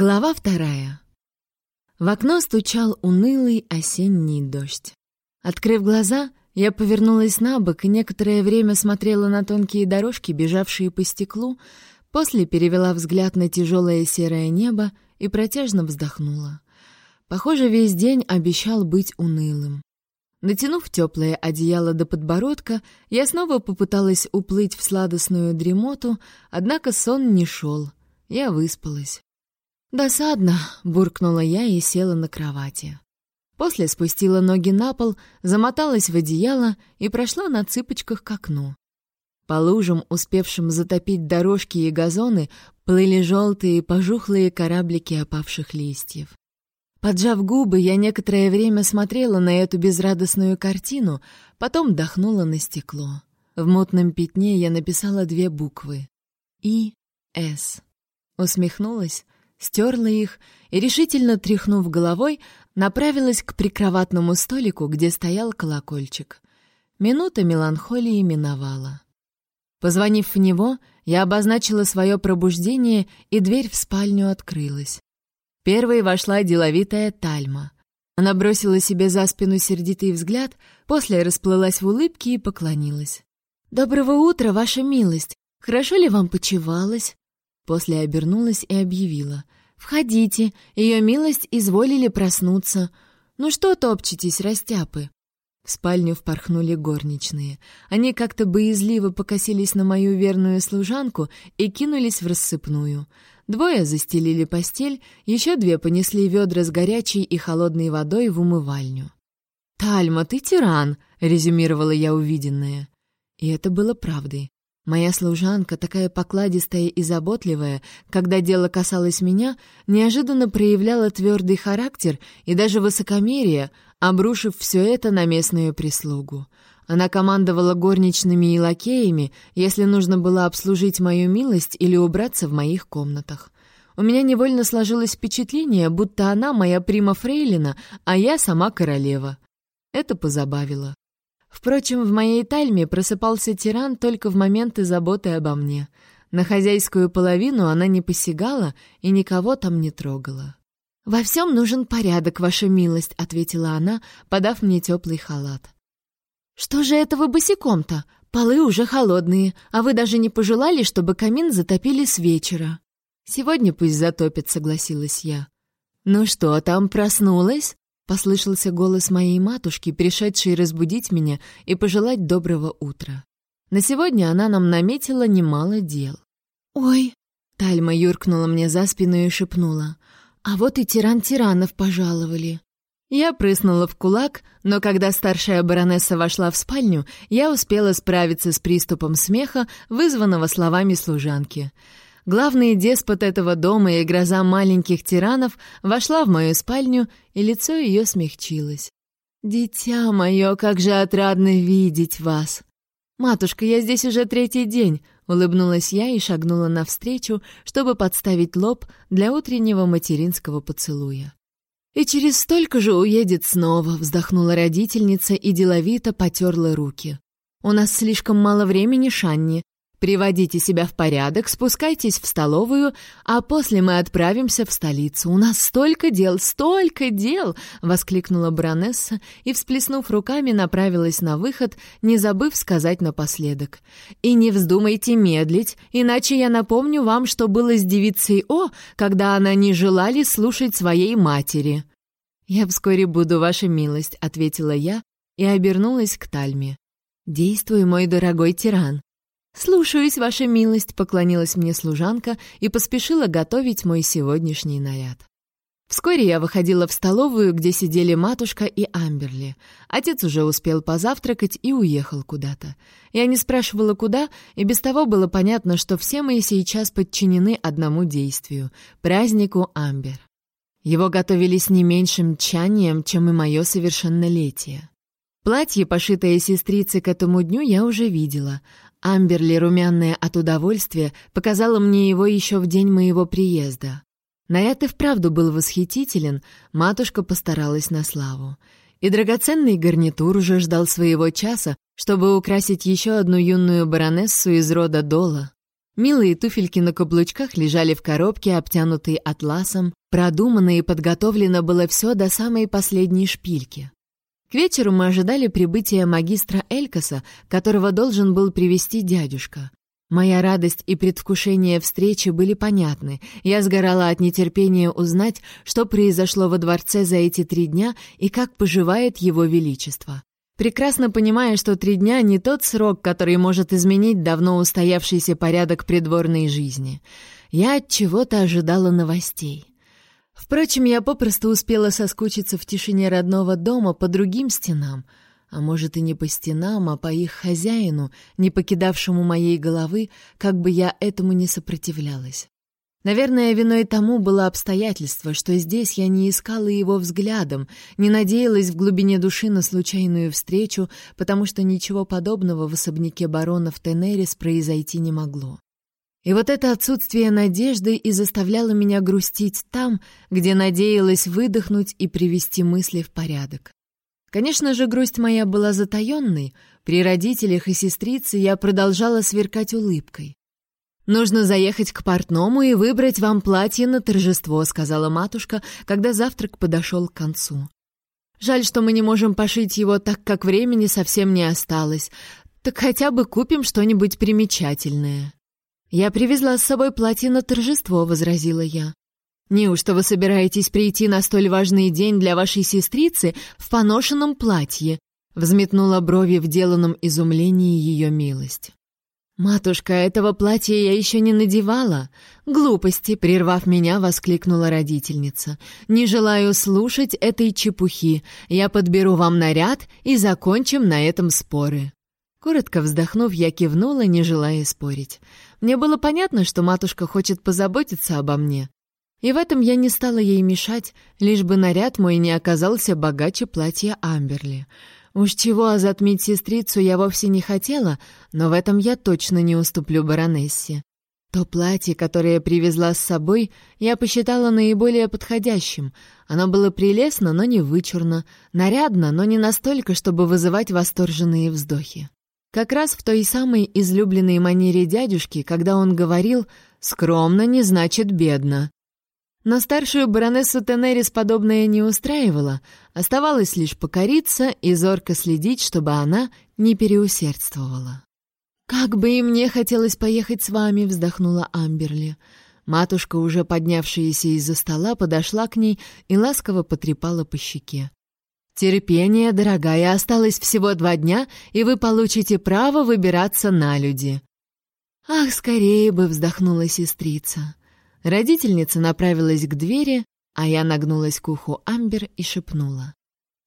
Глава вторая. В окно стучал унылый осенний дождь. Открыв глаза, я повернулась на бок и некоторое время смотрела на тонкие дорожки, бежавшие по стеклу, после перевела взгляд на тяжелое серое небо и протяжно вздохнула. Похоже, весь день обещал быть унылым. Натянув теплое одеяло до подбородка, я снова попыталась уплыть в сладостную дремоту, однако сон не шел. Я выспалась. «Досадно», — буркнула я и села на кровати. После спустила ноги на пол, замоталась в одеяло и прошла на цыпочках к окну. По лужам, успевшим затопить дорожки и газоны, плыли желтые пожухлые кораблики опавших листьев. Поджав губы, я некоторое время смотрела на эту безрадостную картину, потом дохнула на стекло. В мутном пятне я написала две буквы — И, С. Усмехнулась — стерла их и, решительно тряхнув головой, направилась к прикроватному столику, где стоял колокольчик. Минута меланхолии миновала. Позвонив в него, я обозначила свое пробуждение, и дверь в спальню открылась. Первой вошла деловитая Тальма. Она бросила себе за спину сердитый взгляд, после расплылась в улыбке и поклонилась. «Доброго утра, ваша милость! Хорошо ли вам почевалось?» После обернулась и объявила. «Входите, ее милость изволили проснуться. Ну что топчетесь, растяпы?» В спальню впорхнули горничные. Они как-то боязливо покосились на мою верную служанку и кинулись в рассыпную. Двое застелили постель, еще две понесли ведра с горячей и холодной водой в умывальню. «Тальма, ты тиран!» — резюмировала я увиденное. И это было правдой. Моя служанка, такая покладистая и заботливая, когда дело касалось меня, неожиданно проявляла твердый характер и даже высокомерие, обрушив все это на местную прислугу. Она командовала горничными и лакеями, если нужно было обслужить мою милость или убраться в моих комнатах. У меня невольно сложилось впечатление, будто она моя прима фрейлина, а я сама королева. Это позабавило. Впрочем, в моей тальме просыпался тиран только в моменты заботы обо мне. На хозяйскую половину она не посягала и никого там не трогала. «Во всем нужен порядок, ваша милость», — ответила она, подав мне теплый халат. «Что же это вы босиком-то? Полы уже холодные, а вы даже не пожелали, чтобы камин затопили с вечера». «Сегодня пусть затопит», — согласилась я. «Ну что, там проснулась?» Послышался голос моей матушки, пришедшей разбудить меня и пожелать доброго утра. На сегодня она нам наметила немало дел. «Ой!» — Тальма юркнула мне за спину и шепнула. «А вот и тиран тиранов пожаловали». Я прыснула в кулак, но когда старшая баронесса вошла в спальню, я успела справиться с приступом смеха, вызванного словами служанки — Главный деспот этого дома и гроза маленьких тиранов вошла в мою спальню, и лицо ее смягчилось. «Дитя мое, как же отрадно видеть вас!» «Матушка, я здесь уже третий день», — улыбнулась я и шагнула навстречу, чтобы подставить лоб для утреннего материнского поцелуя. «И через столько же уедет снова», — вздохнула родительница и деловито потерла руки. «У нас слишком мало времени, Шанни. Приводите себя в порядок, спускайтесь в столовую, а после мы отправимся в столицу. У нас столько дел, столько дел!» — воскликнула баронесса и, всплеснув руками, направилась на выход, не забыв сказать напоследок. «И не вздумайте медлить, иначе я напомню вам, что было с девицей О, когда она не желали слушать своей матери». «Я вскоре буду, ваша милость», — ответила я и обернулась к Тальме. «Действуй, мой дорогой тиран. «Слушаюсь, ваша милость», — поклонилась мне служанка и поспешила готовить мой сегодняшний наряд. Вскоре я выходила в столовую, где сидели матушка и Амберли. Отец уже успел позавтракать и уехал куда-то. Я не спрашивала, куда, и без того было понятно, что все мы сейчас подчинены одному действию — празднику Амбер. Его готовили с не меньшим тщанием, чем и мое совершеннолетие. Платье, пошитое сестрицей к этому дню, я уже видела, Амберли, румяная от удовольствия, показала мне его еще в день моего приезда. Наряд и вправду был восхитителен, матушка постаралась на славу. И драгоценный гарнитур уже ждал своего часа, чтобы украсить еще одну юную баронессу из рода Дола. Милые туфельки на каблучках лежали в коробке, обтянутые атласом. Продумано и подготовлено было все до самой последней шпильки. К вечеру мы ожидали прибытия магистра Элькаса, которого должен был привести дядюшка. Моя радость и предвкушение встречи были понятны. Я сгорала от нетерпения узнать, что произошло во дворце за эти три дня и как поживает его величество прекрасно понимая, что три дня не тот срок, который может изменить давно устоявшийся порядок придворной жизни. Я от чего-то ожидала новостей. Впрочем, я попросту успела соскучиться в тишине родного дома по другим стенам, а может и не по стенам, а по их хозяину, не покидавшему моей головы, как бы я этому не сопротивлялась. Наверное, виной тому было обстоятельство, что здесь я не искала его взглядом, не надеялась в глубине души на случайную встречу, потому что ничего подобного в особняке баронов Тенерис произойти не могло. И вот это отсутствие надежды и заставляло меня грустить там, где надеялась выдохнуть и привести мысли в порядок. Конечно же, грусть моя была затаённой. При родителях и сестрице я продолжала сверкать улыбкой. «Нужно заехать к портному и выбрать вам платье на торжество», — сказала матушка, когда завтрак подошел к концу. «Жаль, что мы не можем пошить его, так как времени совсем не осталось. Так хотя бы купим что-нибудь примечательное». «Я привезла с собой платье на торжество», — возразила я. «Неужто вы собираетесь прийти на столь важный день для вашей сестрицы в поношенном платье?» — взметнула брови в деланном изумлении ее милость. «Матушка, этого платья я еще не надевала!» «Глупости!» — прервав меня, воскликнула родительница. «Не желаю слушать этой чепухи. Я подберу вам наряд и закончим на этом споры». Коротко вздохнув, я кивнула, не желая спорить. Мне было понятно, что матушка хочет позаботиться обо мне. И в этом я не стала ей мешать, лишь бы наряд мой не оказался богаче платья Амберли. Уж чего, а затмить сестрицу я вовсе не хотела, но в этом я точно не уступлю баронессе. То платье, которое я привезла с собой, я посчитала наиболее подходящим. Оно было прелестно, но не вычурно, нарядно, но не настолько, чтобы вызывать восторженные вздохи. Как раз в той самой излюбленной манере дядюшки, когда он говорил «скромно не значит бедно». Но старшую баронессу Тенерис подобное не устраивало, оставалось лишь покориться и зорко следить, чтобы она не переусердствовала. «Как бы и мне хотелось поехать с вами», — вздохнула Амберли. Матушка, уже поднявшаяся из-за стола, подошла к ней и ласково потрепала по щеке. «Терпение, дорогая, осталось всего два дня, и вы получите право выбираться на люди». «Ах, скорее бы!» — вздохнула сестрица. Родительница направилась к двери, а я нагнулась к уху Амбер и шепнула.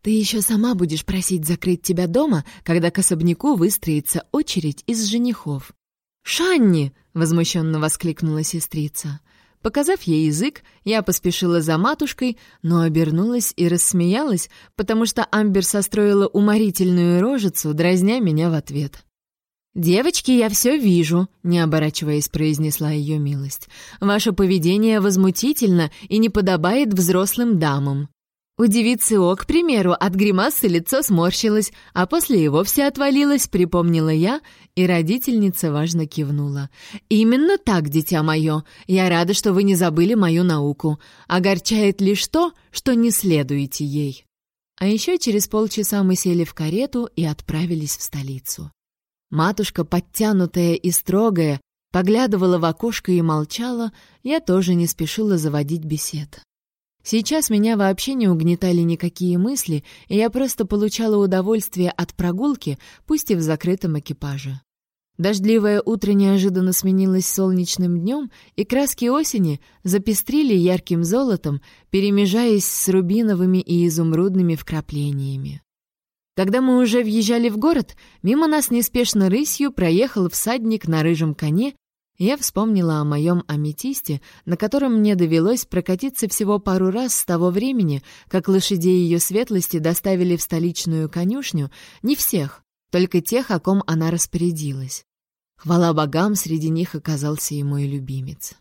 «Ты еще сама будешь просить закрыть тебя дома, когда к особняку выстроится очередь из женихов». «Шанни!» — возмущенно воскликнула сестрица. Показав ей язык, я поспешила за матушкой, но обернулась и рассмеялась, потому что Амбер состроила уморительную рожицу, дразня меня в ответ. «Девочки, я все вижу», — не оборачиваясь, произнесла ее милость. «Ваше поведение возмутительно и не подобает взрослым дамам». У девицы О, к примеру, от гримасы лицо сморщилось, а после и вовсе отвалилось, припомнила я, и родительница важно кивнула. «Именно так, дитя мое. Я рада, что вы не забыли мою науку. Огорчает лишь то, что не следуете ей». А еще через полчаса мы сели в карету и отправились в столицу. Матушка, подтянутая и строгая, поглядывала в окошко и молчала, я тоже не спешила заводить бесед. Сейчас меня вообще не угнетали никакие мысли, и я просто получала удовольствие от прогулки, пусть и в закрытом экипаже. Дождливое утро неожиданно сменилось солнечным днем, и краски осени запестрили ярким золотом, перемежаясь с рубиновыми и изумрудными вкраплениями. Когда мы уже въезжали в город, мимо нас неспешно рысью проехал всадник на рыжем коне, я вспомнила о моем аметисте, на котором мне довелось прокатиться всего пару раз с того времени, как лошадей ее светлости доставили в столичную конюшню, не всех, только тех, о ком она распорядилась. Хвала богам, среди них оказался и мой любимец.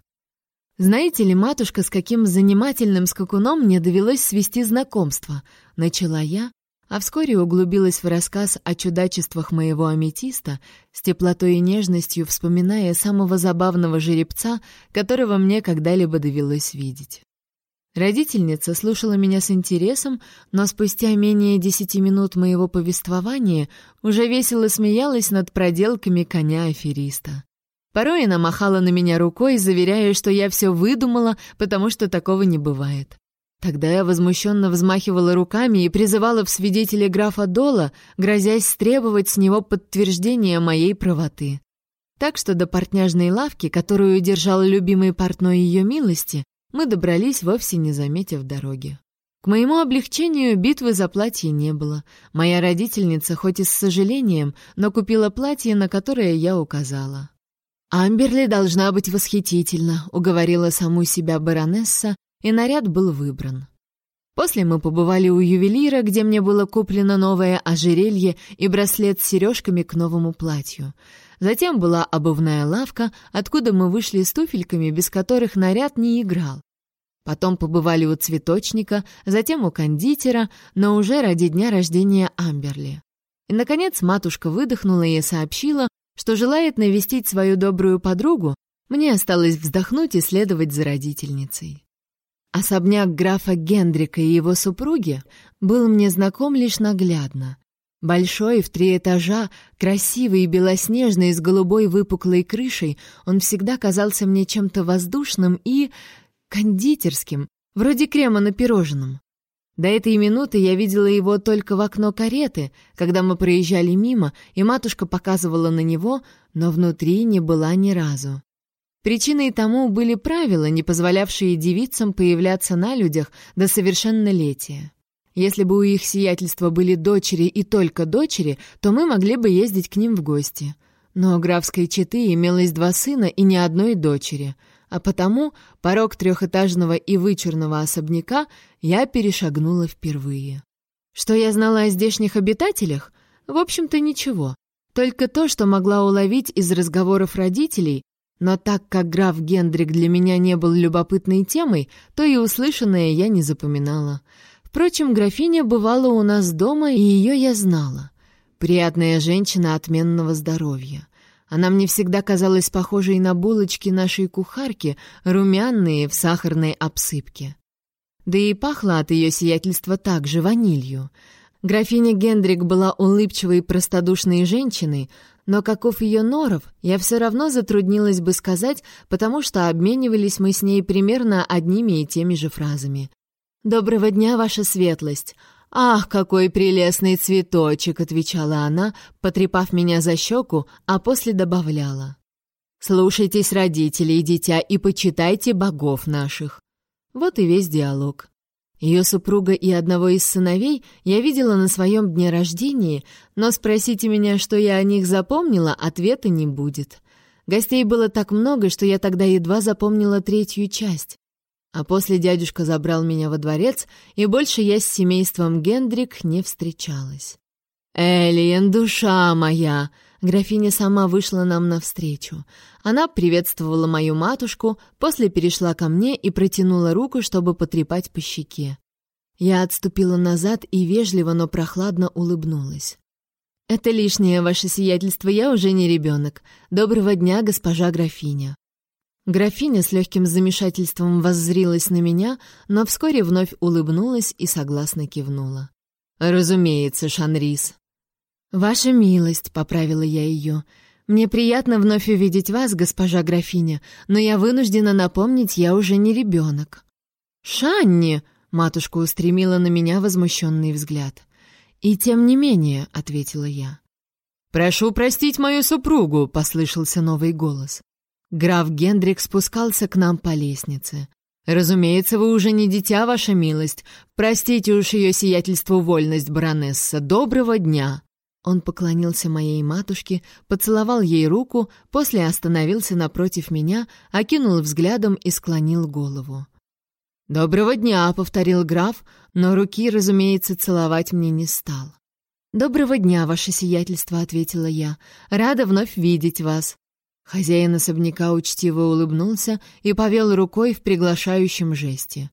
«Знаете ли, матушка, с каким занимательным скакуном мне довелось свести знакомство?» — начала я, а вскоре углубилась в рассказ о чудачествах моего аметиста, с теплотой и нежностью вспоминая самого забавного жеребца, которого мне когда-либо довелось видеть. Родительница слушала меня с интересом, но спустя менее десяти минут моего повествования уже весело смеялась над проделками коня-афериста. Порой она махала на меня рукой, заверяя, что я все выдумала, потому что такого не бывает. Тогда я возмущенно взмахивала руками и призывала в свидетели графа Дола, грозясь требовать с него подтверждения моей правоты. Так что до портняжной лавки, которую держал любимый портной ее милости, мы добрались, вовсе не заметив дороги. К моему облегчению битвы за платье не было. Моя родительница, хоть и с сожалением, но купила платье, на которое я указала. «Амберли должна быть восхитительна», — уговорила саму себя баронесса, и наряд был выбран. После мы побывали у ювелира, где мне было куплено новое ожерелье и браслет с сережками к новому платью. Затем была обувная лавка, откуда мы вышли с туфельками, без которых наряд не играл. Потом побывали у цветочника, затем у кондитера, но уже ради дня рождения Амберли. И, наконец, матушка выдохнула и сообщила, что желает навестить свою добрую подругу, мне осталось вздохнуть и следовать за родительницей. Особняк графа Гендрика и его супруги был мне знаком лишь наглядно. Большой, в три этажа, красивый и белоснежный, с голубой выпуклой крышей, он всегда казался мне чем-то воздушным и... кондитерским, вроде крема на пирожном. До этой минуты я видела его только в окно кареты, когда мы проезжали мимо, и матушка показывала на него, но внутри не была ни разу. Причиной тому были правила, не позволявшие девицам появляться на людях до совершеннолетия. Если бы у их сиятельства были дочери и только дочери, то мы могли бы ездить к ним в гости. Но у графской четы имелось два сына и ни одной дочери, а потому порог трехэтажного и вычурного особняка я перешагнула впервые. Что я знала о здешних обитателях? В общем-то, ничего. Только то, что могла уловить из разговоров родителей, но так как граф Гендрик для меня не был любопытной темой, то и услышанное я не запоминала. Впрочем, графиня бывала у нас дома, и ее я знала. Приятная женщина отменного здоровья. Она мне всегда казалась похожей на булочки нашей кухарки, румяные в сахарной обсыпке. Да и пахло от ее сиятельства также ванилью. Графиня Гендрик была улыбчивой простодушной женщиной, но каков ее норов, я все равно затруднилась бы сказать, потому что обменивались мы с ней примерно одними и теми же фразами. «Доброго дня, ваша светлость!» «Ах, какой прелестный цветочек!» — отвечала она, потрепав меня за щеку, а после добавляла. «Слушайтесь родителей, дитя, и почитайте богов наших». Вот и весь диалог. Ее супруга и одного из сыновей я видела на своем дне рождения, но спросите меня, что я о них запомнила, ответа не будет. Гостей было так много, что я тогда едва запомнила третью часть. А после дядюшка забрал меня во дворец, и больше я с семейством Гендрик не встречалась. «Элиен, душа моя!» Графиня сама вышла нам навстречу. Она приветствовала мою матушку, после перешла ко мне и протянула руку, чтобы потрепать по щеке. Я отступила назад и вежливо, но прохладно улыбнулась. «Это лишнее, ваше сиятельство, я уже не ребенок. Доброго дня, госпожа графиня». Графиня с легким замешательством воззрилась на меня, но вскоре вновь улыбнулась и согласно кивнула. «Разумеется, Шанрис», «Ваша милость», — поправила я ее. «Мне приятно вновь увидеть вас, госпожа графиня, но я вынуждена напомнить, я уже не ребенок». «Шанни!» — матушка устремила на меня возмущенный взгляд. «И тем не менее», — ответила я. «Прошу простить мою супругу», — послышался новый голос. Граф Гендрик спускался к нам по лестнице. «Разумеется, вы уже не дитя, ваша милость. Простите уж ее сиятельству вольность, баронесса. Доброго дня!» Он поклонился моей матушке, поцеловал ей руку, после остановился напротив меня, окинул взглядом и склонил голову. «Доброго дня», — повторил граф, но руки, разумеется, целовать мне не стал. «Доброго дня, ваше сиятельство», — ответила я. «Рада вновь видеть вас». Хозяин особняка учтиво улыбнулся и повел рукой в приглашающем жесте.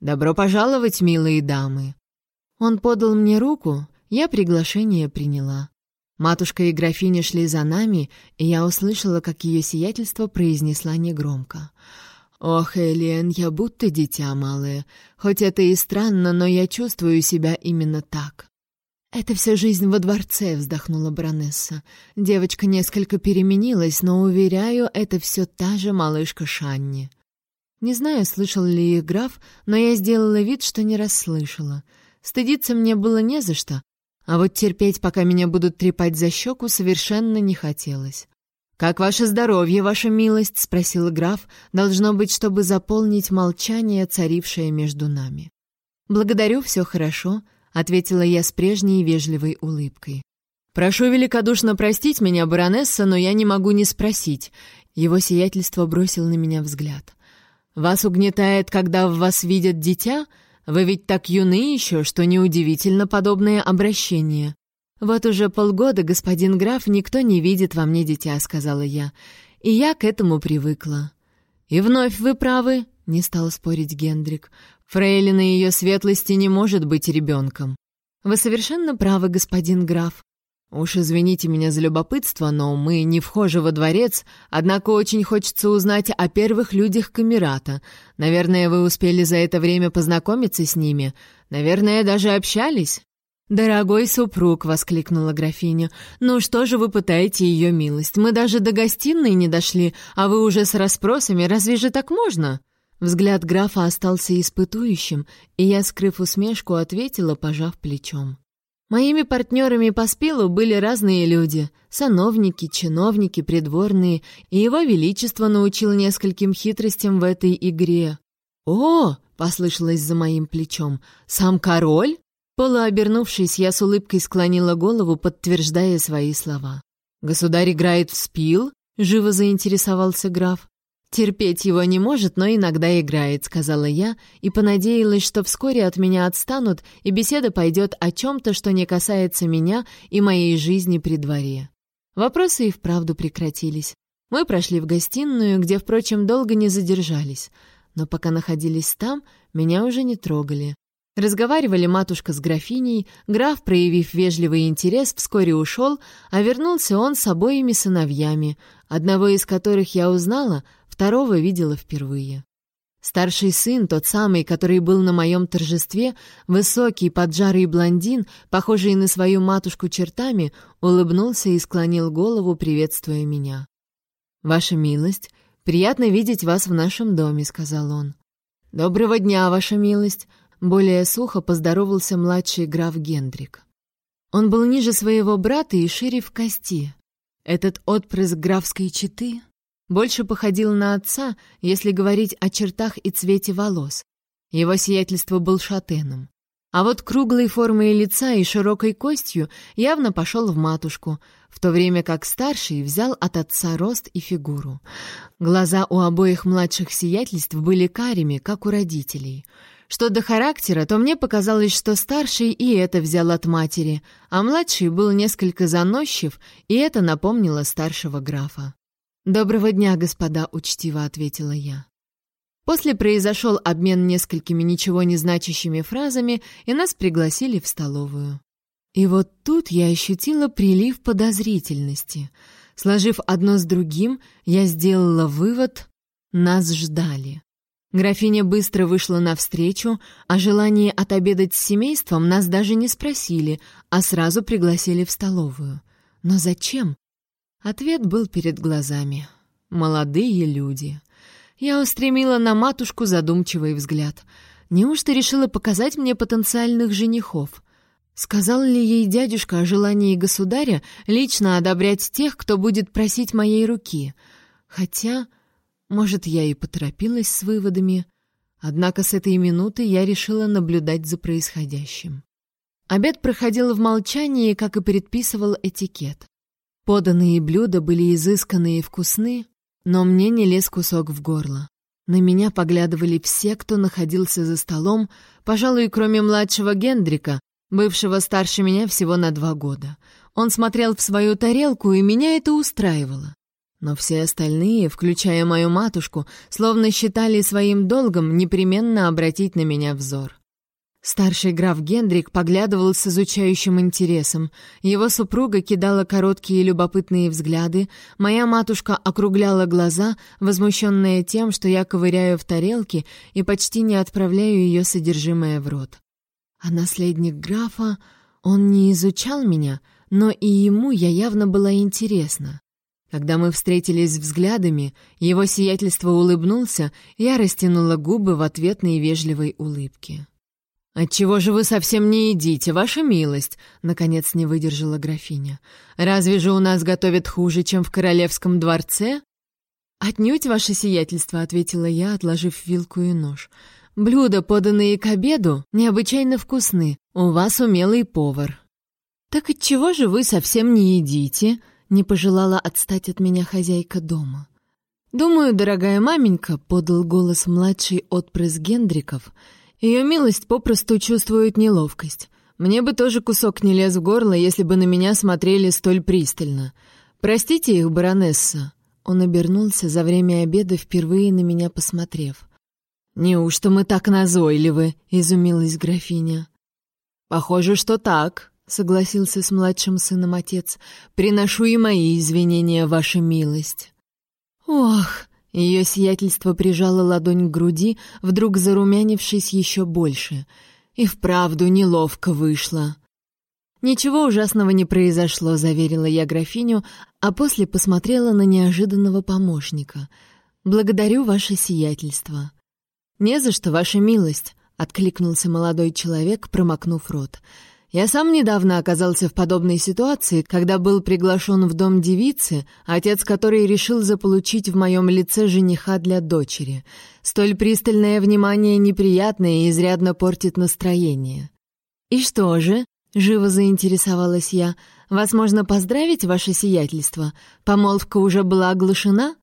«Добро пожаловать, милые дамы!» Он подал мне руку, Я приглашение приняла. Матушка и графиня шли за нами, и я услышала, как ее сиятельство произнесла негромко. «Ох, Элен, я будто дитя малое. Хоть это и странно, но я чувствую себя именно так». «Это вся жизнь во дворце», — вздохнула баронесса. Девочка несколько переменилась, но, уверяю, это все та же малышка Шанни. Не знаю, слышал ли их граф, но я сделала вид, что не расслышала. Стыдиться мне было не за что, а вот терпеть, пока меня будут трепать за щеку, совершенно не хотелось. «Как ваше здоровье, ваша милость?» — спросил граф, должно быть, чтобы заполнить молчание, царившее между нами. «Благодарю, все хорошо», — ответила я с прежней вежливой улыбкой. «Прошу великодушно простить меня, баронесса, но я не могу не спросить». Его сиятельство бросил на меня взгляд. «Вас угнетает, когда в вас видят дитя? Вы ведь так юны еще, что неудивительно подобное обращение. Вот уже полгода, господин граф, никто не видит во мне дитя, сказала я, и я к этому привыкла. И вновь вы правы, не стал спорить Гендрик. Фрейлина ее светлости не может быть ребенком. Вы совершенно правы, господин граф. «Уж извините меня за любопытство, но мы не вхожи во дворец, однако очень хочется узнать о первых людях Камерата. Наверное, вы успели за это время познакомиться с ними. Наверное, даже общались?» «Дорогой супруг!» — воскликнула графиня. «Ну что же вы пытаете ее милость? Мы даже до гостиной не дошли, а вы уже с расспросами. Разве же так можно?» Взгляд графа остался испытующим, и я, скрыв усмешку, ответила, пожав плечом. Моими партнерами по спилу были разные люди — сановники, чиновники, придворные, и его величество научил нескольким хитростям в этой игре. «О!» — послышалось за моим плечом. «Сам король?» Полуобернувшись, я с улыбкой склонила голову, подтверждая свои слова. «Государь играет в спил?» — живо заинтересовался граф. «Терпеть его не может, но иногда играет», — сказала я, и понадеялась, что вскоре от меня отстанут, и беседа пойдет о чем-то, что не касается меня и моей жизни при дворе. Вопросы и вправду прекратились. Мы прошли в гостиную, где, впрочем, долго не задержались. Но пока находились там, меня уже не трогали. Разговаривали матушка с графиней, граф, проявив вежливый интерес, вскоре ушел, а вернулся он с обоими сыновьями, одного из которых я узнала, второго видела впервые. Старший сын, тот самый, который был на моем торжестве, высокий, поджарый блондин, похожий на свою матушку чертами, улыбнулся и склонил голову, приветствуя меня. «Ваша милость, приятно видеть вас в нашем доме», — сказал он. «Доброго дня, ваша милость», — более сухо поздоровался младший граф Гендрик. Он был ниже своего брата и шире в кости. Этот отпрыск графской четы больше походил на отца, если говорить о чертах и цвете волос. Его сиятельство был шатеном. А вот круглой формой лица и широкой костью явно пошел в матушку, в то время как старший взял от отца рост и фигуру. Глаза у обоих младших сиятельств были карими, как у родителей. Что до характера, то мне показалось, что старший и это взял от матери, а младший был несколько заносчив, и это напомнило старшего графа. «Доброго дня, господа», — учтиво ответила я. После произошел обмен несколькими ничего не значащими фразами, и нас пригласили в столовую. И вот тут я ощутила прилив подозрительности. Сложив одно с другим, я сделала вывод — нас ждали. Графиня быстро вышла навстречу, о желании отобедать с семейством нас даже не спросили, а сразу пригласили в столовую. Но зачем? Ответ был перед глазами. Молодые люди. Я устремила на матушку задумчивый взгляд. Неужто решила показать мне потенциальных женихов? Сказал ли ей дядюшка о желании государя лично одобрять тех, кто будет просить моей руки? Хотя, может, я и поторопилась с выводами. Однако с этой минуты я решила наблюдать за происходящим. Обед проходил в молчании, как и предписывал этикет. Поданные блюда были изысканные и вкусны, но мне не лез кусок в горло. На меня поглядывали все, кто находился за столом, пожалуй, кроме младшего Гендрика, бывшего старше меня всего на два года. Он смотрел в свою тарелку, и меня это устраивало. Но все остальные, включая мою матушку, словно считали своим долгом непременно обратить на меня взор. Старший граф Гендрик поглядывал с изучающим интересом. Его супруга кидала короткие любопытные взгляды, моя матушка округляла глаза, возмущенная тем, что я ковыряю в тарелке и почти не отправляю ее содержимое в рот. А наследник графа, он не изучал меня, но и ему я явно была интересна. Когда мы встретились взглядами, его сиятельство улыбнулся, я растянула губы в ответной вежливой улыбке. «Отчего же вы совсем не едите, ваша милость?» — наконец не выдержала графиня. «Разве же у нас готовят хуже, чем в королевском дворце?» «Отнюдь, ваше сиятельство», — ответила я, отложив вилку и нож. «Блюда, поданные к обеду, необычайно вкусны. У вас умелый повар». «Так отчего же вы совсем не едите?» — не пожелала отстать от меня хозяйка дома. «Думаю, дорогая маменька», — подал голос младший отпрыск Гендриков — ее милость попросту чувствует неловкость. Мне бы тоже кусок не лез в горло, если бы на меня смотрели столь пристально. Простите их, баронесса». Он обернулся за время обеда, впервые на меня посмотрев. «Неужто мы так назойливы?» — изумилась графиня. «Похоже, что так», — согласился с младшим сыном отец. «Приношу и мои извинения, ваша милость». «Ох!» Ее сиятельство прижало ладонь к груди, вдруг зарумянившись еще больше. И вправду неловко вышло. «Ничего ужасного не произошло», — заверила я графиню, а после посмотрела на неожиданного помощника. «Благодарю ваше сиятельство». «Не за что, ваша милость», — откликнулся молодой человек, промокнув рот. Я сам недавно оказался в подобной ситуации, когда был приглашен в дом девицы, отец которой решил заполучить в моем лице жениха для дочери. Столь пристальное внимание неприятное и изрядно портит настроение. «И что же?» — живо заинтересовалась я. «Вас можно поздравить, ваше сиятельство? Помолвка уже была оглашена?»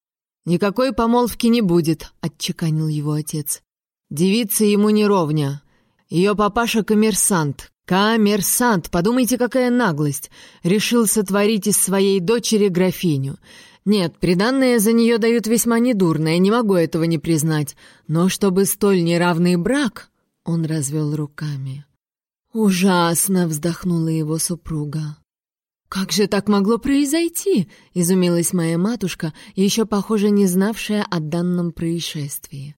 «Никакой помолвки не будет», — отчеканил его отец. «Девица ему не ровня. Ее папаша — коммерсант, Коммерсант, подумайте, какая наглость! Решил сотворить из своей дочери графиню. Нет, приданное за нее дают весьма недурное, не могу этого не признать. Но чтобы столь неравный брак... Он развел руками. «Ужасно!» — вздохнула его супруга. «Как же так могло произойти?» — изумилась моя матушка, еще, похоже, не знавшая о данном происшествии.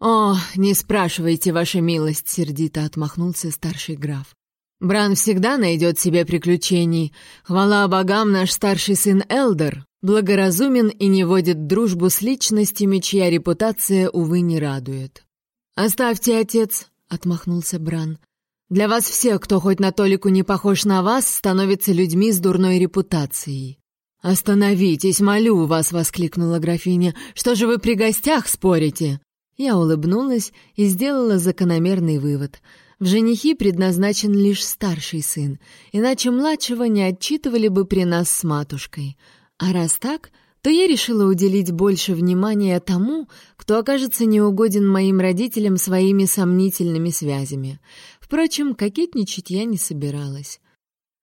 «О, не спрашивайте, ваша милость», — сердито отмахнулся старший граф. «Бран всегда найдет себе приключений. Хвала богам, наш старший сын Элдер благоразумен и не водит дружбу с личностями, чья репутация, увы, не радует». «Оставьте, отец», — отмахнулся Бран. «Для вас все, кто хоть на толику не похож на вас, становятся людьми с дурной репутацией». «Остановитесь, молю вас!» — воскликнула графиня. «Что же вы при гостях спорите? Я улыбнулась и сделала закономерный вывод. В женихи предназначен лишь старший сын, иначе младшего не отчитывали бы при нас с матушкой. А раз так, то я решила уделить больше внимания тому, кто окажется неугоден моим родителям своими сомнительными связями. Впрочем, кокетничать я не собиралась.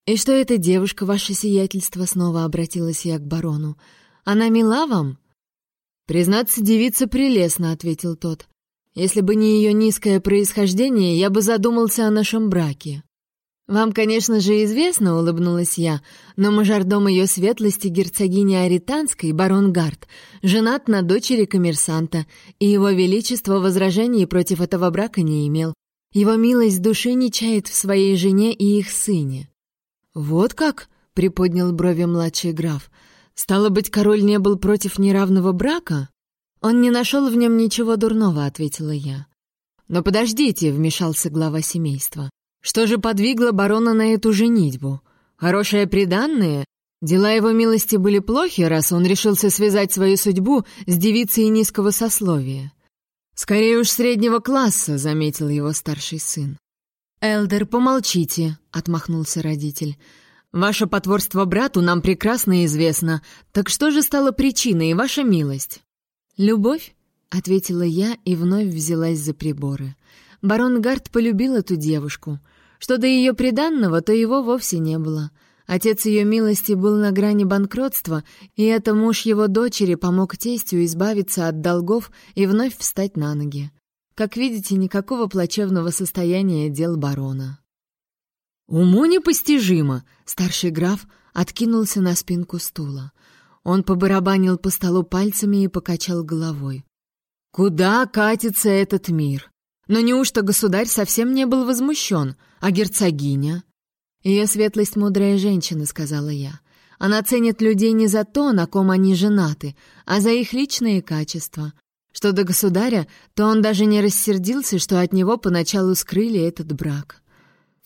«И что эта девушка, ваше сиятельство?» — снова обратилась я к барону. «Она мила вам?» «Признаться, девица прелестно», — ответил тот. «Если бы не ее низкое происхождение, я бы задумался о нашем браке». «Вам, конечно же, известно», — улыбнулась я, «но мажордом ее светлости герцогини Аританской, барон Гард, женат на дочери коммерсанта, и его величество возражений против этого брака не имел. Его милость души не чает в своей жене и их сыне». «Вот как?» — приподнял брови младший граф. Стало быть, король не был против неравного брака? Он не нашел в нем ничего дурного, ответила я. Но подождите, вмешался глава семейства. Что же подвигло барона на эту женитьбу? Хорошее приданное? Дела его милости были плохи, раз он решился связать свою судьбу с девицей низкого сословия. «Скорее уж среднего класса», — заметил его старший сын. «Элдер, помолчите», — отмахнулся родитель. Ваше потворство брату нам прекрасно известно. Так что же стало причиной, ваша милость?» «Любовь?» — ответила я и вновь взялась за приборы. Барон Гард полюбил эту девушку. Что до ее приданного, то его вовсе не было. Отец ее милости был на грани банкротства, и это муж его дочери помог тестю избавиться от долгов и вновь встать на ноги. Как видите, никакого плачевного состояния дел барона. «Уму непостижимо!» — старший граф откинулся на спинку стула. Он побарабанил по столу пальцами и покачал головой. «Куда катится этот мир? Но неужто государь совсем не был возмущен, а герцогиня?» «Ее светлость мудрая женщина», — сказала я. «Она ценит людей не за то, на ком они женаты, а за их личные качества. Что до государя, то он даже не рассердился, что от него поначалу скрыли этот брак».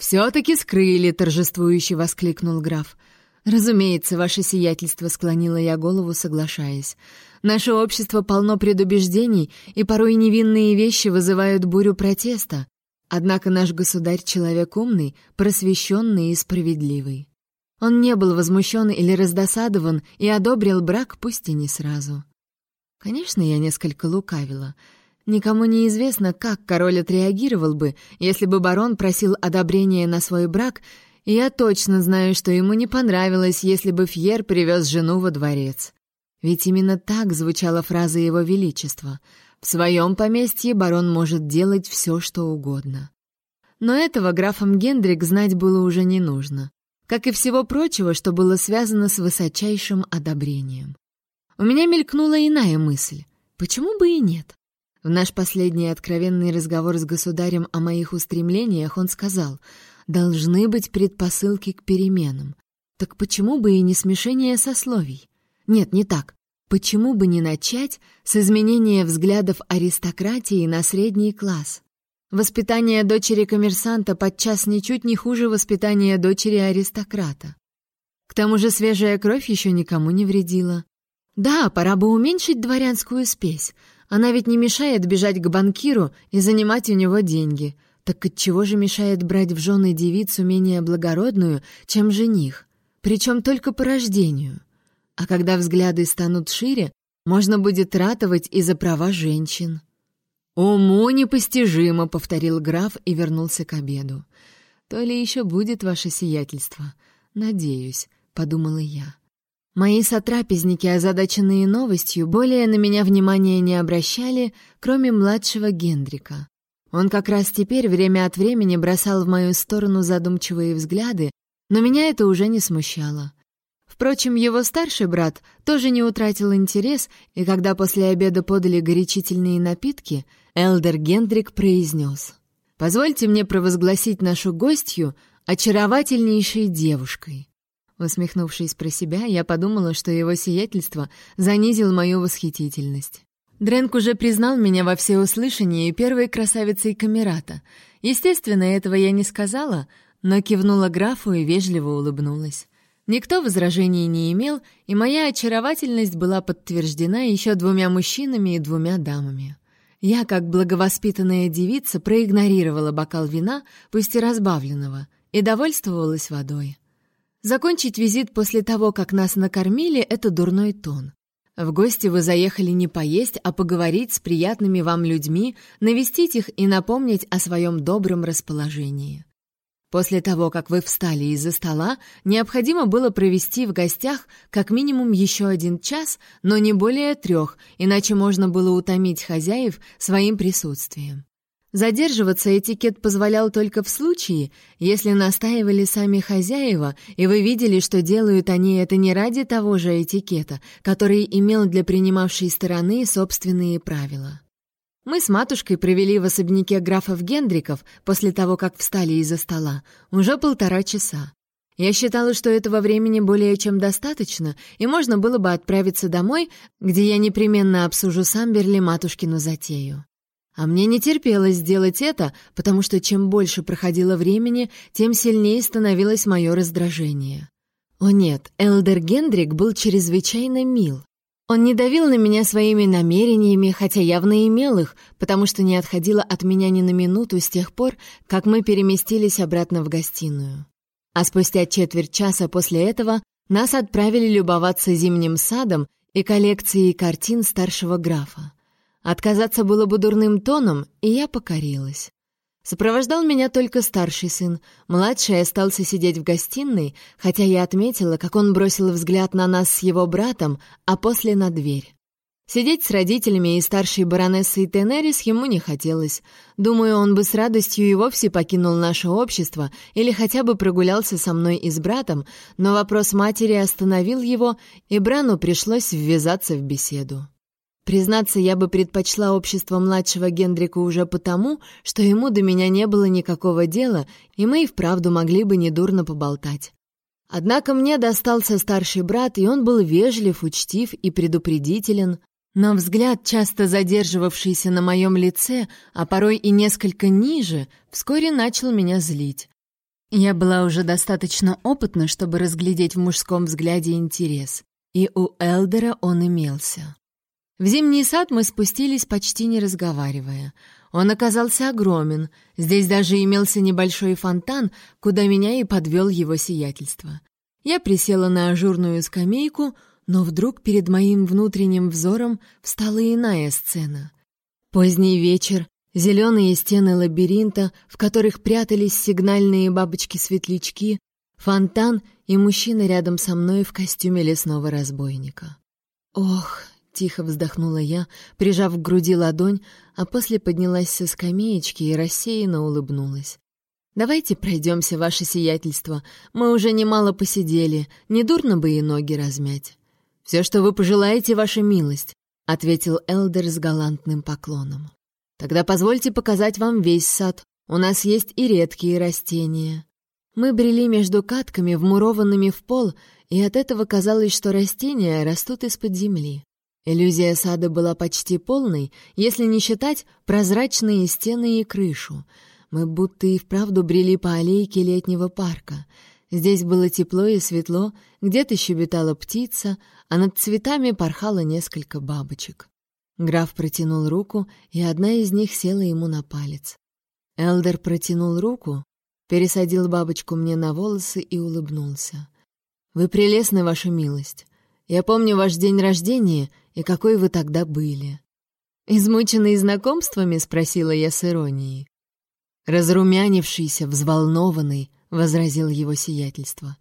«Все-таки скрыли!» — торжествующе воскликнул граф. «Разумеется, ваше сиятельство», — склонила я голову, соглашаясь. «Наше общество полно предубеждений, и порой невинные вещи вызывают бурю протеста. Однако наш государь — человек умный, просвещенный и справедливый. Он не был возмущен или раздосадован и одобрил брак, пусть и не сразу. Конечно, я несколько лукавила. Никому не известно, как король отреагировал бы, если бы барон просил одобрения на свой брак, и я точно знаю, что ему не понравилось, если бы Фьер привез жену во дворец. Ведь именно так звучала фраза его величества. В своем поместье барон может делать все, что угодно. Но этого графом Гендрик знать было уже не нужно, как и всего прочего, что было связано с высочайшим одобрением. У меня мелькнула иная мысль. Почему бы и нет? В наш последний откровенный разговор с государем о моих устремлениях он сказал, должны быть предпосылки к переменам. Так почему бы и не смешение сословий? Нет, не так. Почему бы не начать с изменения взглядов аристократии на средний класс? Воспитание дочери коммерсанта подчас ничуть не хуже воспитания дочери аристократа. К тому же свежая кровь еще никому не вредила. Да, пора бы уменьшить дворянскую спесь. Она ведь не мешает бежать к банкиру и занимать у него деньги. Так отчего же мешает брать в жены девицу менее благородную, чем жених? Причем только по рождению. А когда взгляды станут шире, можно будет ратовать и за права женщин. «Уму непостижимо», — повторил граф и вернулся к обеду. «То ли еще будет ваше сиятельство? Надеюсь», — подумала я. Мои сотрапезники, озадаченные новостью, более на меня внимания не обращали, кроме младшего Гендрика. Он как раз теперь время от времени бросал в мою сторону задумчивые взгляды, но меня это уже не смущало. Впрочем, его старший брат тоже не утратил интерес, и когда после обеда подали горячительные напитки, Элдер Гендрик произнес. «Позвольте мне провозгласить нашу гостью очаровательнейшей девушкой». Усмехнувшись про себя, я подумала, что его сиятельство занизил мою восхитительность. Дренк уже признал меня во всеуслышание первой красавицей Камерата. Естественно, этого я не сказала, но кивнула графу и вежливо улыбнулась. Никто возражений не имел, и моя очаровательность была подтверждена еще двумя мужчинами и двумя дамами. Я, как благовоспитанная девица, проигнорировала бокал вина, пусть и разбавленного, и довольствовалась водой. Закончить визит после того, как нас накормили, это дурной тон. В гости вы заехали не поесть, а поговорить с приятными вам людьми, навестить их и напомнить о своем добром расположении. После того, как вы встали из-за стола, необходимо было провести в гостях как минимум еще один час, но не более трех, иначе можно было утомить хозяев своим присутствием. Задерживаться этикет позволял только в случае, если настаивали сами хозяева, и вы видели, что делают они это не ради того же этикета, который имел для принимавшей стороны собственные правила. Мы с матушкой провели в особняке графов Гендриков после того, как встали из-за стола, уже полтора часа. Я считала, что этого времени более чем достаточно, и можно было бы отправиться домой, где я непременно обсужу с Амберли матушкину затею. А мне не терпелось сделать это, потому что чем больше проходило времени, тем сильнее становилось мое раздражение. О нет, Элдер Гендрик был чрезвычайно мил. Он не давил на меня своими намерениями, хотя явно имел их, потому что не отходила от меня ни на минуту с тех пор, как мы переместились обратно в гостиную. А спустя четверть часа после этого нас отправили любоваться зимним садом и коллекцией картин старшего графа. Отказаться было бы дурным тоном, и я покорилась. Сопровождал меня только старший сын, младший остался сидеть в гостиной, хотя я отметила, как он бросил взгляд на нас с его братом, а после на дверь. Сидеть с родителями и старшей баронессой Тенерис ему не хотелось. Думаю, он бы с радостью и вовсе покинул наше общество или хотя бы прогулялся со мной и с братом, но вопрос матери остановил его, и Брану пришлось ввязаться в беседу. Признаться, я бы предпочла общество младшего Гендрика уже потому, что ему до меня не было никакого дела, и мы и вправду могли бы недурно поболтать. Однако мне достался старший брат, и он был вежлив, учтив и предупредителен. Но взгляд, часто задерживавшийся на моем лице, а порой и несколько ниже, вскоре начал меня злить. Я была уже достаточно опытна, чтобы разглядеть в мужском взгляде интерес. И у Элдера он имелся. В зимний сад мы спустились, почти не разговаривая. Он оказался огромен. Здесь даже имелся небольшой фонтан, куда меня и подвел его сиятельство. Я присела на ажурную скамейку — но вдруг перед моим внутренним взором встала иная сцена. Поздний вечер, зеленые стены лабиринта, в которых прятались сигнальные бабочки-светлячки, фонтан и мужчина рядом со мной в костюме лесного разбойника. «Ох!» — тихо вздохнула я, прижав к груди ладонь, а после поднялась со скамеечки и рассеянно улыбнулась. «Давайте пройдемся, ваше сиятельство. Мы уже немало посидели, недурно бы и ноги размять». «Все, что вы пожелаете, ваша милость», — ответил Элдер с галантным поклоном. «Тогда позвольте показать вам весь сад. У нас есть и редкие растения». Мы брели между катками, вмурованными в пол, и от этого казалось, что растения растут из-под земли. Иллюзия сада была почти полной, если не считать прозрачные стены и крышу. Мы будто и вправду брели по аллейке летнего парка — Здесь было тепло и светло, где-то щебетала птица, а над цветами порхало несколько бабочек. Граф протянул руку, и одна из них села ему на палец. Элдер протянул руку, пересадил бабочку мне на волосы и улыбнулся. «Вы прелестны, ваша милость. Я помню ваш день рождения и какой вы тогда были». «Измученный знакомствами?» — спросила я с иронией. Разрумянившийся, взволнованный, — возразил его сиятельство.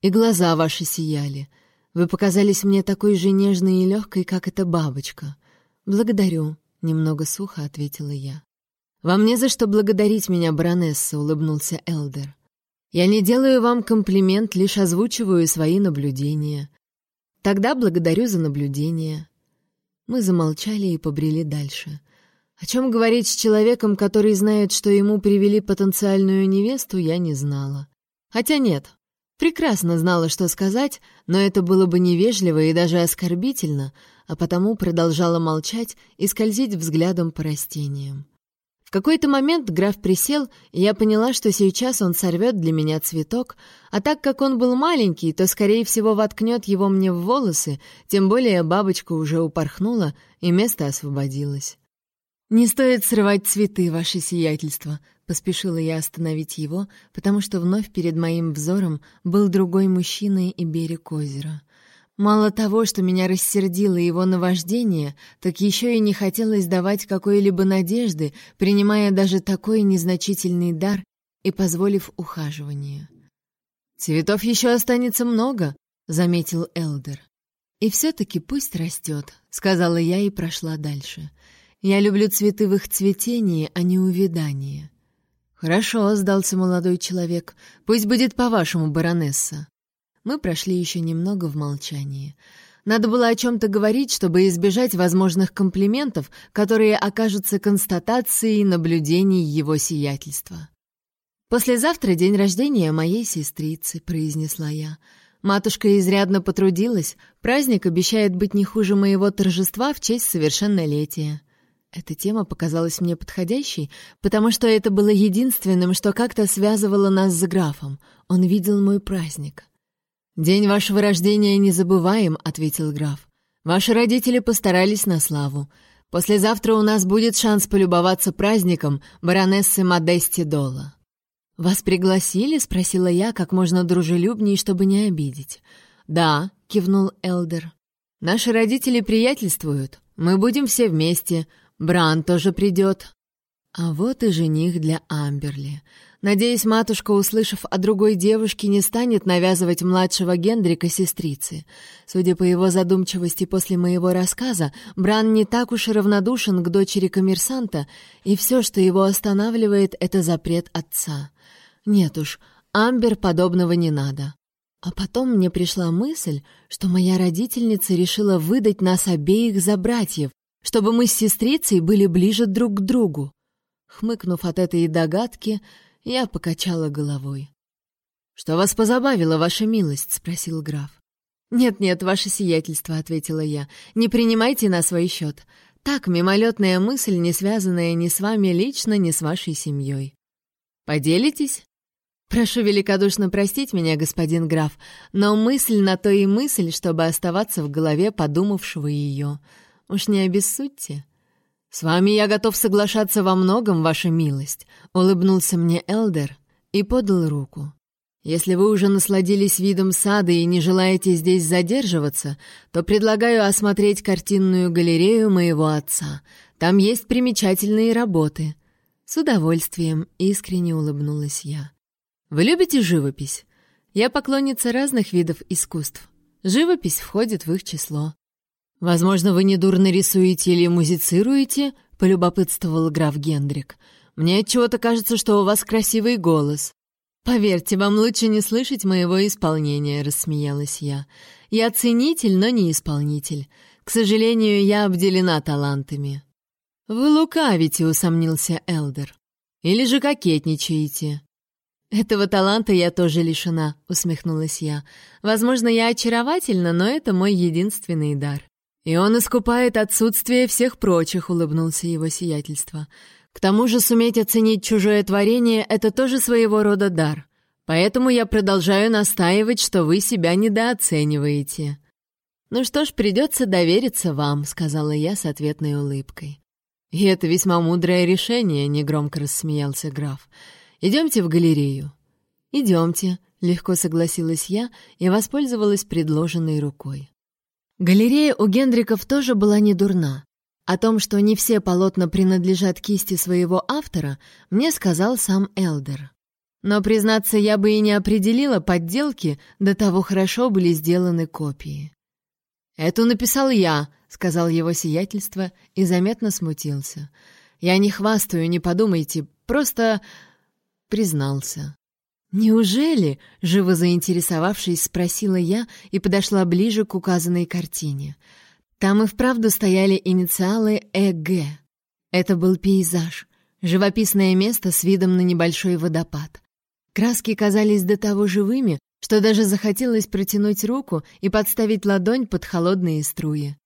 «И глаза ваши сияли. Вы показались мне такой же нежной и легкой, как эта бабочка. Благодарю», — немного сухо ответила я. «Вам не за что благодарить меня, баронесса», — улыбнулся Элдер. «Я не делаю вам комплимент, лишь озвучиваю свои наблюдения. Тогда благодарю за наблюдения». Мы замолчали и побрели дальше — о чем говорить с человеком, который знает, что ему привели потенциальную невесту, я не знала. Хотя нет, прекрасно знала, что сказать, но это было бы невежливо и даже оскорбительно, а потому продолжала молчать и скользить взглядом по растениям. Какой-то момент граф присел, и я поняла, что сейчас он сорвет для меня цветок, а так как он был маленький, то, скорее всего, воткнет его мне в волосы, тем более бабочка уже упорхнула, и место освободилось. «Не стоит срывать цветы, ваше сиятельство», — поспешила я остановить его, потому что вновь перед моим взором был другой мужчина и берег озера. Мало того, что меня рассердило его наваждение, так еще и не хотелось давать какой-либо надежды, принимая даже такой незначительный дар и позволив ухаживание. «Цветов еще останется много», — заметил Элдер. «И все-таки пусть растет», — сказала я и прошла дальше. — я люблю цветы в их цветении, а не увядании». «Хорошо», — сдался молодой человек. «Пусть будет по-вашему, баронесса». Мы прошли еще немного в молчании. Надо было о чем-то говорить, чтобы избежать возможных комплиментов, которые окажутся констатацией наблюдений его сиятельства. «Послезавтра день рождения моей сестрицы», — произнесла я. «Матушка изрядно потрудилась. Праздник обещает быть не хуже моего торжества в честь совершеннолетия». Эта тема показалась мне подходящей, потому что это было единственным, что как-то связывало нас с графом. Он видел мой праздник. «День вашего рождения незабываем», — ответил граф. «Ваши родители постарались на славу. Послезавтра у нас будет шанс полюбоваться праздником баронессы Модести Дола». «Вас пригласили?» — спросила я как можно дружелюбнее, чтобы не обидеть. «Да», — кивнул Элдер. «Наши родители приятельствуют. Мы будем все вместе. Бран тоже придет». А вот и жених для Амберли. Надеюсь, матушка, услышав о другой девушке, не станет навязывать младшего Гендрика сестрице. Судя по его задумчивости после моего рассказа, Бран не так уж и равнодушен к дочери коммерсанта, и все, что его останавливает, — это запрет отца. Нет уж, Амбер подобного не надо. А потом мне пришла мысль, что моя родительница решила выдать нас обеих за братьев, чтобы мы с сестрицей были ближе друг к другу. Хмыкнув от этой догадки, я покачала головой. «Что вас позабавило, ваша милость?» — спросил граф. «Нет-нет, ваше сиятельство», — ответила я. «Не принимайте на свой счет. Так, мимолетная мысль, не связанная ни с вами лично, ни с вашей семьей». «Поделитесь?» «Прошу великодушно простить меня, господин граф, но мысль на то и мысль, чтобы оставаться в голове подумавшего ее. Уж не обессудьте». «С вами я готов соглашаться во многом, ваша милость», — улыбнулся мне Элдер и подал руку. «Если вы уже насладились видом сада и не желаете здесь задерживаться, то предлагаю осмотреть картинную галерею моего отца. Там есть примечательные работы». С удовольствием искренне улыбнулась я. «Вы любите живопись?» Я поклонница разных видов искусств. Живопись входит в их число. «Возможно, вы недурно рисуете или музицируете?» — полюбопытствовал граф Гендрик. «Мне отчего-то кажется, что у вас красивый голос». «Поверьте, вам лучше не слышать моего исполнения», — рассмеялась я. «Я ценитель, но не исполнитель. К сожалению, я обделена талантами». «Вы лукавите», — усомнился Элдер. «Или же кокетничаете». «Этого таланта я тоже лишена», — усмехнулась я. «Возможно, я очаровательна, но это мой единственный дар». «И он искупает отсутствие всех прочих», — улыбнулся его сиятельство. «К тому же суметь оценить чужое творение — это тоже своего рода дар. Поэтому я продолжаю настаивать, что вы себя недооцениваете». «Ну что ж, придется довериться вам», — сказала я с ответной улыбкой. «И это весьма мудрое решение», — негромко рассмеялся граф. «Идемте в галерею». «Идемте», — легко согласилась я и воспользовалась предложенной рукой. Галерея у Гендриков тоже была не дурна. О том, что не все полотна принадлежат кисти своего автора, мне сказал сам Элдер. Но, признаться, я бы и не определила подделки, до того хорошо были сделаны копии. «Эту написал я», — сказал его сиятельство и заметно смутился. «Я не хвастаю, не подумайте, просто...» признался. «Неужели?» — живо заинтересовавшись, спросила я и подошла ближе к указанной картине. Там и вправду стояли инициалы ЭГ. Это был пейзаж, живописное место с видом на небольшой водопад. Краски казались до того живыми, что даже захотелось протянуть руку и подставить ладонь под холодные струи.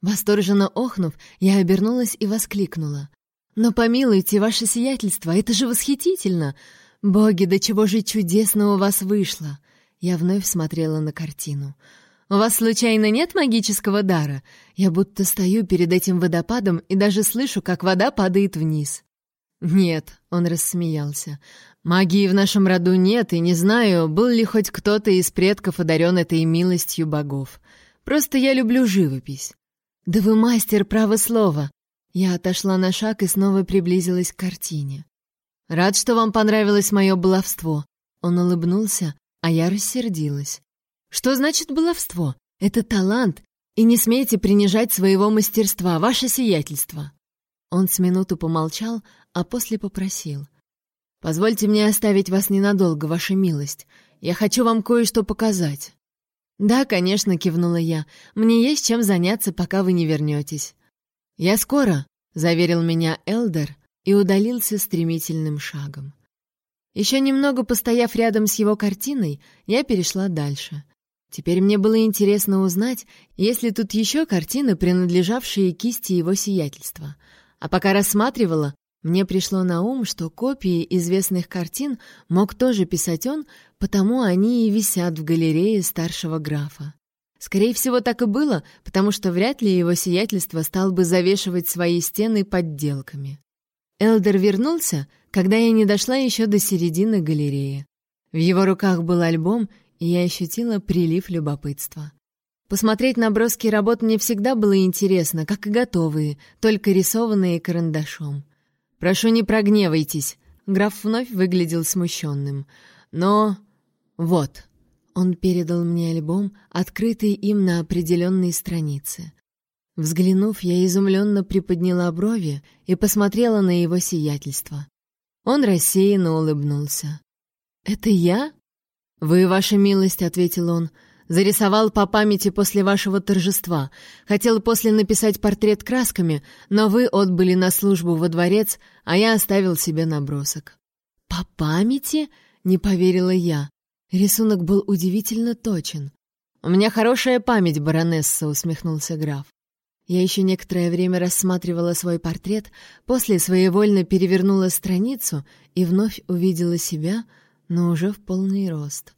Восторженно охнув, я обернулась и воскликнула. «Но помилуйте, ваше сиятельство, это же восхитительно! «Боги, до чего же чудесно у вас вышло!» Я вновь смотрела на картину. «У вас, случайно, нет магического дара? Я будто стою перед этим водопадом и даже слышу, как вода падает вниз». «Нет», — он рассмеялся. «Магии в нашем роду нет, и не знаю, был ли хоть кто-то из предков одарен этой милостью богов. Просто я люблю живопись». «Да вы мастер, право слова!» Я отошла на шаг и снова приблизилась к картине. «Рад, что вам понравилось мое баловство». Он улыбнулся, а я рассердилась. «Что значит баловство? Это талант, и не смейте принижать своего мастерства, ваше сиятельство». Он с минуту помолчал, а после попросил. «Позвольте мне оставить вас ненадолго, ваша милость. Я хочу вам кое-что показать». «Да, конечно», — кивнула я. «Мне есть чем заняться, пока вы не вернетесь». «Я скоро», — заверил меня Элдер, и удалился стремительным шагом. Еще немного постояв рядом с его картиной, я перешла дальше. Теперь мне было интересно узнать, есть ли тут еще картины, принадлежавшие кисти его сиятельства. А пока рассматривала, мне пришло на ум, что копии известных картин мог тоже писать он, потому они и висят в галерее старшего графа. Скорее всего, так и было, потому что вряд ли его сиятельство стал бы завешивать свои стены подделками. Элдер вернулся, когда я не дошла еще до середины галереи. В его руках был альбом, и я ощутила прилив любопытства. Посмотреть на броски работ мне всегда было интересно, как и готовые, только рисованные карандашом. Прошу, не прогневайтесь». Граф вновь выглядел смущенным. «Но... вот...» Он передал мне альбом, открытый им на определенной странице. Взглянув, я изумленно приподняла брови и посмотрела на его сиятельство. Он рассеянно улыбнулся. «Это я?» «Вы, ваша милость», — ответил он, — «зарисовал по памяти после вашего торжества. Хотел после написать портрет красками, но вы отбыли на службу во дворец, а я оставил себе набросок». «По памяти?» — не поверила я. Рисунок был удивительно точен. «У меня хорошая память, баронесса», — усмехнулся граф. Я еще некоторое время рассматривала свой портрет, после своевольно перевернула страницу и вновь увидела себя, но уже в полный рост.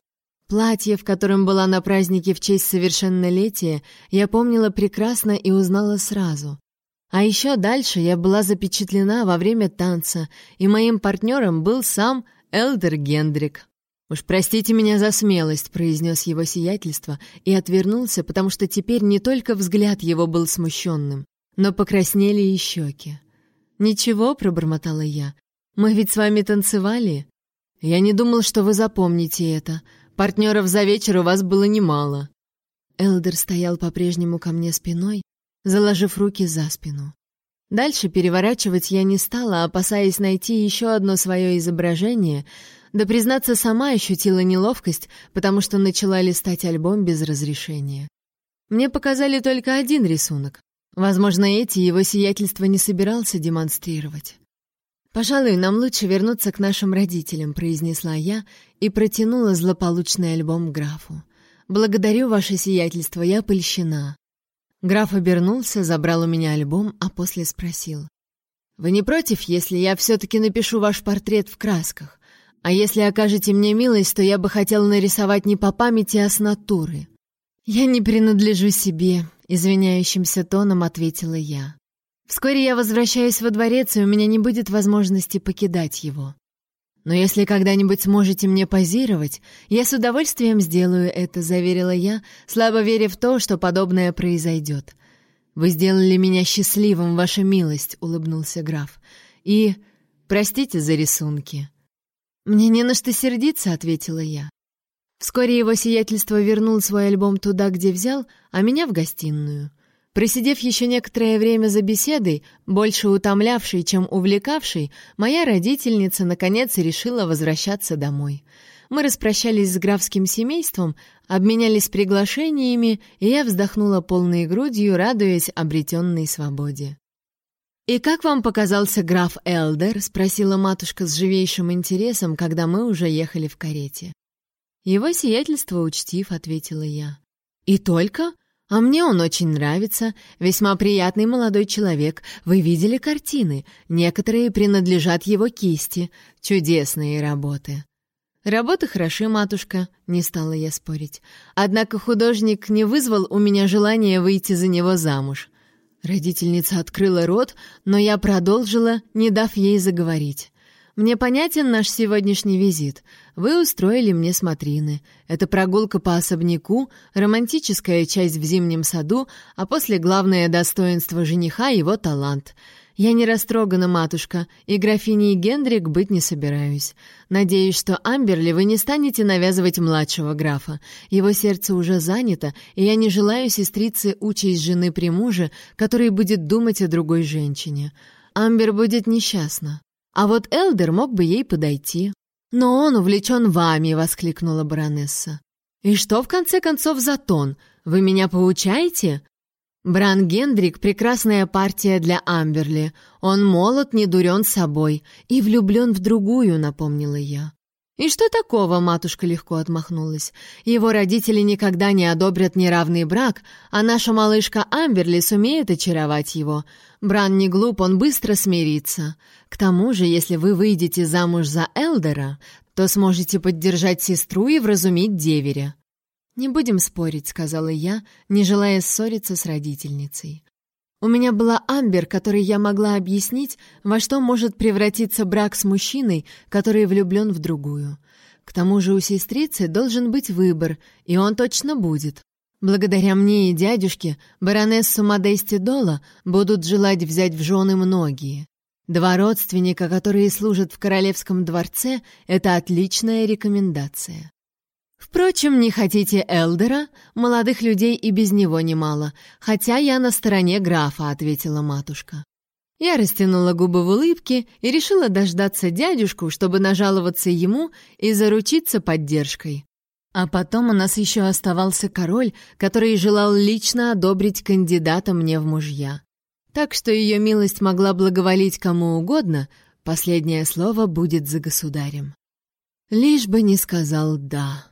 Платье, в котором была на празднике в честь совершеннолетия, я помнила прекрасно и узнала сразу. А еще дальше я была запечатлена во время танца, и моим партнером был сам Элдер Гендрик. «Уж простите меня за смелость», — произнес его сиятельство и отвернулся, потому что теперь не только взгляд его был смущенным, но покраснели и щеки. «Ничего», — пробормотала я, — «мы ведь с вами танцевали». «Я не думал, что вы запомните это. Партнеров за вечер у вас было немало». Элдер стоял по-прежнему ко мне спиной, заложив руки за спину. Дальше переворачивать я не стала, опасаясь найти еще одно свое изображение — да, признаться, сама ощутила неловкость, потому что начала листать альбом без разрешения. Мне показали только один рисунок. Возможно, эти его сиятельство не собирался демонстрировать. «Пожалуй, нам лучше вернуться к нашим родителям», — произнесла я и протянула злополучный альбом графу. «Благодарю ваше сиятельство, я польщена». Граф обернулся, забрал у меня альбом, а после спросил. «Вы не против, если я все-таки напишу ваш портрет в красках? А если окажете мне милость, то я бы хотел нарисовать не по памяти, а с натуры. Я не принадлежу себе, извиняющимся тоном ответила я. Вскоре я возвращаюсь во дворец, и у меня не будет возможности покидать его. Но если когда-нибудь сможете мне позировать, я с удовольствием сделаю это, заверила я, слабо веря в то, что подобное произойдет. Вы сделали меня счастливым, ваша милость, улыбнулся граф. И простите за рисунки. «Мне не на что сердиться», — ответила я. Вскоре его сиятельство вернул свой альбом туда, где взял, а меня в гостиную. Просидев еще некоторое время за беседой, больше утомлявшей, чем увлекавшей, моя родительница наконец решила возвращаться домой. Мы распрощались с графским семейством, обменялись приглашениями, и я вздохнула полной грудью, радуясь обретенной свободе. «И как вам показался граф Элдер?» — спросила матушка с живейшим интересом, когда мы уже ехали в карете. «Его сиятельство учтив», — ответила я. «И только? А мне он очень нравится. Весьма приятный молодой человек. Вы видели картины? Некоторые принадлежат его кисти. Чудесные работы». «Работы хороши, матушка», — не стала я спорить. «Однако художник не вызвал у меня желания выйти за него замуж. Родительница открыла рот, но я продолжила, не дав ей заговорить. «Мне понятен наш сегодняшний визит. Вы устроили мне смотрины. Это прогулка по особняку, романтическая часть в зимнем саду, а после главное достоинство жениха — его талант. «Я не растрогана, матушка, и графиней Гендрик быть не собираюсь. Надеюсь, что Амберли вы не станете навязывать младшего графа. Его сердце уже занято, и я не желаю сестрице участь жены при муже, который будет думать о другой женщине. Амбер будет несчастна. А вот Элдер мог бы ей подойти». «Но он увлечен вами!» — воскликнула баронесса. «И что, в конце концов, за тон? Вы меня поучаете?» Бран Гендрик — прекрасная партия для Амберли. Он молод, не дурен собой и влюблен в другую, напомнила я. «И что такого?» — матушка легко отмахнулась. «Его родители никогда не одобрят неравный брак, а наша малышка Амберли сумеет очаровать его. Бран не глуп, он быстро смирится. К тому же, если вы выйдете замуж за Элдера, то сможете поддержать сестру и вразумить деверя. «Не будем спорить», — сказала я, не желая ссориться с родительницей. У меня была Амбер, которой я могла объяснить, во что может превратиться брак с мужчиной, который влюблен в другую. К тому же у сестрицы должен быть выбор, и он точно будет. Благодаря мне и дядюшке баронессу Модести Дола будут желать взять в жены многие. Два родственника, которые служат в королевском дворце, это отличная рекомендация. Впрочем, не хотите Элдера, молодых людей и без него немало, хотя я на стороне графа, ответила матушка. Я растянула губы в улыбке и решила дождаться дядюшку, чтобы нажаловаться ему и заручиться поддержкой. А потом у нас еще оставался король, который желал лично одобрить кандидата мне в мужья. Так что ее милость могла благоволить кому угодно, последнее слово будет за государем. Лишь бы не сказал «да».